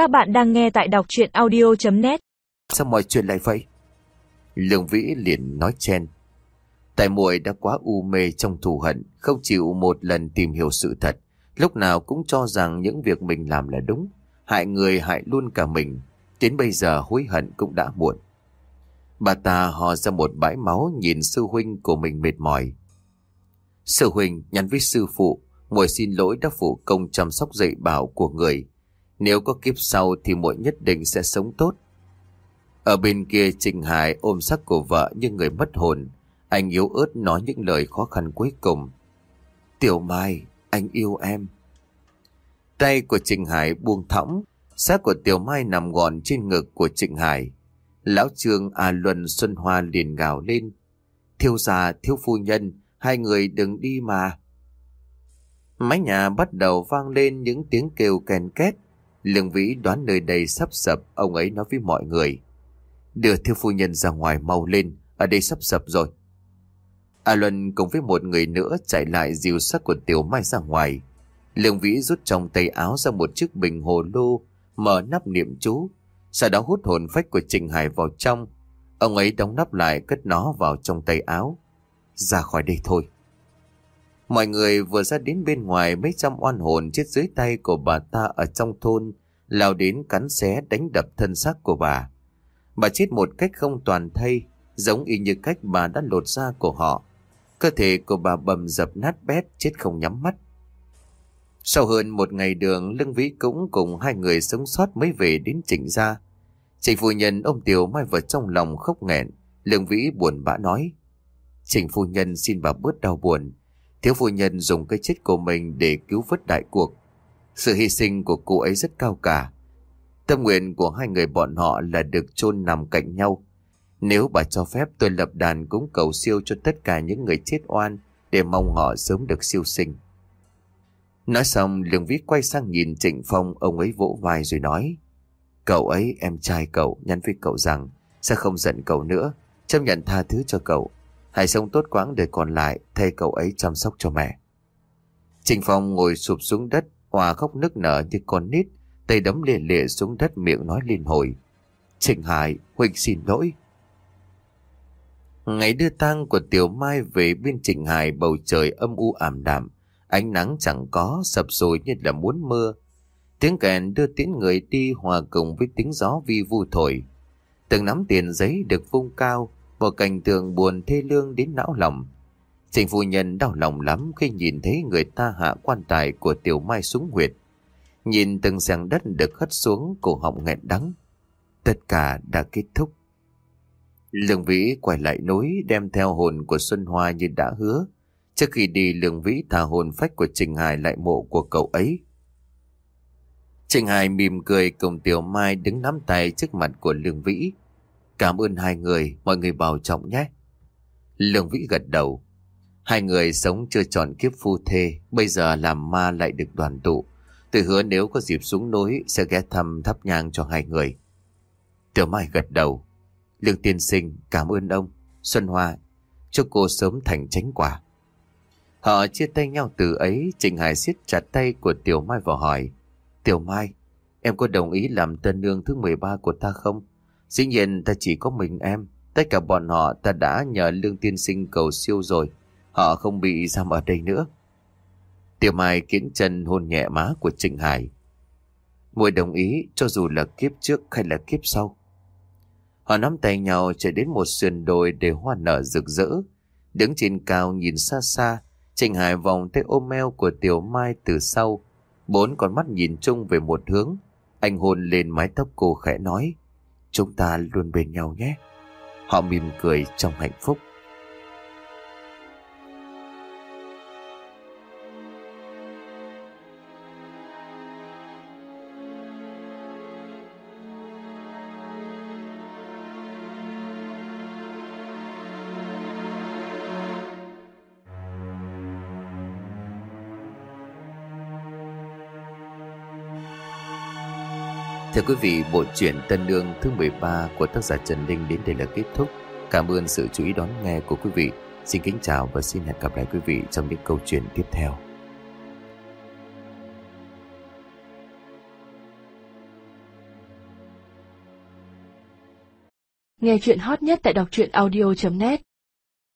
Các bạn đang nghe tại đọc chuyện audio.net Sao mọi chuyện lại vậy? Lương Vĩ liền nói chen. Tại muội đã quá u mê trong thù hận, không chịu một lần tìm hiểu sự thật. Lúc nào cũng cho rằng những việc mình làm là đúng. Hại người hại luôn cả mình. Đến bây giờ hối hận cũng đã muộn. Bà ta hò ra một bãi máu nhìn sư huynh của mình mệt mỏi. Sư huynh nhắn với sư phụ, muội xin lỗi đã phụ công chăm sóc dạy bảo của người. Nếu có kiếp sau thì muội nhất định sẽ sống tốt. Ở bên kia Trình Hải ôm sắc của vợ như người mất hồn. Anh yếu ớt nói những lời khó khăn cuối cùng. Tiểu Mai, anh yêu em. Tay của Trình Hải buông thõng, xác của Tiểu Mai nằm gọn trên ngực của Trịnh Hải. Lão Trương A Luân Xuân Hoa liền gào lên. Thiếu già, thiếu phu nhân, hai người đừng đi mà. Mái nhà bắt đầu vang lên những tiếng kêu kèn két. Lương Vĩ đoán nơi đây sắp sập, ông ấy nói với mọi người. Đưa thiếu phu nhân ra ngoài mau lên, ở đây sắp sập rồi. A Luân cùng với một người nữa chạy lại dìu sắc của Tiểu Mai ra ngoài. Lương Vĩ rút trong tay áo ra một chiếc bình hồ lô, mở nắp niệm chú, sau đó hút hồn phách của Trình Hải vào trong. Ông ấy đóng nắp lại cất nó vào trong tay áo. Ra khỏi đây thôi. Mọi người vừa ra đến bên ngoài mấy trăm oan hồn chết dưới tay của bà ta ở trong thôn, lao đến cắn xé đánh đập thân xác của bà. Bà chết một cách không toàn thây, giống y như cách bà đã lột da của họ. Cơ thể của bà bầm dập nát bét, chết không nhắm mắt. Sau hơn một ngày đường, Lương Vĩ cũng cùng hai người sống sót mới về đến trịnh gia. Trịnh phu nhân ôm Tiểu Mai vào trong lòng khóc nghẹn. Lương Vĩ buồn bã nói. Trịnh phu nhân xin bà bớt đau buồn. Thiếu phu nhân dùng cái chết của mình để cứu vớt đại cuộc. Sự hy sinh của cô ấy rất cao cả. Tâm nguyện của hai người bọn họ là được chôn nằm cạnh nhau. Nếu bà cho phép, tôi lập đàn cúng cầu siêu cho tất cả những người chết oan để mong họ sớm được siêu sinh. Nói xong, Lương Vĩ quay sang nhìn Trịnh Phong, ông ấy vỗ vai rồi nói, Cậu ấy, em trai cậu, nhắn với cậu rằng sẽ không giận cậu nữa chấp nhận tha thứ cho cậu hãy sống tốt quãng đời còn lại thay cậu ấy chăm sóc cho mẹ. Trình Phong ngồi sụp xuống đất hòa khóc nức nở như con nít tay đấm lệ lệ xuống đất miệng nói liên hồi Trình Hải huynh xin lỗi Ngày đưa tang của Tiểu Mai về bên Trình Hải bầu trời âm u ảm đạm Ánh nắng chẳng có, sập sùi như là muốn mưa. Tiếng kèn đưa tiễn người đi hòa cùng với tiếng gió vi vu thổi. Từng nắm tiền giấy được vung cao, một cảnh tượng buồn thê lương đến não lòng. Trình phu nhân đau lòng lắm khi nhìn thấy người ta hạ quan tài của tiểu mai xuống huyệt. Nhìn từng sàng đất được hất xuống, cổ họng nghẹn đắng. Tất cả đã kết thúc. Lương Vĩ quay lại núi, đem theo hồn của Xuân Hoa như đã hứa. Trước khi đi, lương vĩ thả hồn phách của Trình Hải lại mộ của cậu ấy. Trình Hải mỉm cười cùng Tiểu Mai đứng nắm tay trước mặt của lương vĩ. Cảm ơn hai người, mọi người bảo trọng nhé. Lương vĩ gật đầu. Hai người sống chưa tròn kiếp phu thê, bây giờ làm ma lại được đoàn tụ. Tôi hứa nếu có dịp xuống núi sẽ ghé thăm thắp nhang cho hai người. Tiểu Mai gật đầu. Lương tiên sinh cảm ơn ông. Xuân Hoa, chúc cô sớm thành tránh quả. Họ chia tay nhau từ ấy, Trình Hải siết chặt tay của Tiểu Mai và hỏi. Tiểu Mai, em có đồng ý làm tân nương thứ 13 của ta không? Dĩ nhiên ta chỉ có mình em. Tất cả bọn họ ta đã nhờ lương tiên sinh cầu siêu rồi. Họ không bị giam ở đây nữa. Tiểu Mai kiến chân hôn nhẹ má của trịnh Hải. Mùi đồng ý cho dù là kiếp trước hay là kiếp sau. Họ nắm tay nhau chạy đến một sườn đồi để hoa nở rực rỡ. Đứng trên cao nhìn xa xa, trịnh Hải vòng tay ôm eo của Tiểu Mai từ sau. Bốn con mắt nhìn chung về một hướng. Anh hôn lên mái tóc cô khẽ nói. Chúng ta luôn bên nhau nhé. Họ mỉm cười trong hạnh phúc. Thưa quý vị, bộ truyện Tân Nương thứ 13 của tác giả Trần Linh đến đây là kết thúc. Cảm ơn sự chú ý đón nghe của quý vị. Xin kính chào và xin hẹn gặp lại quý vị trong những câu chuyện tiếp theo. Nghe chuyện hot nhất tại đọc truyện audio.net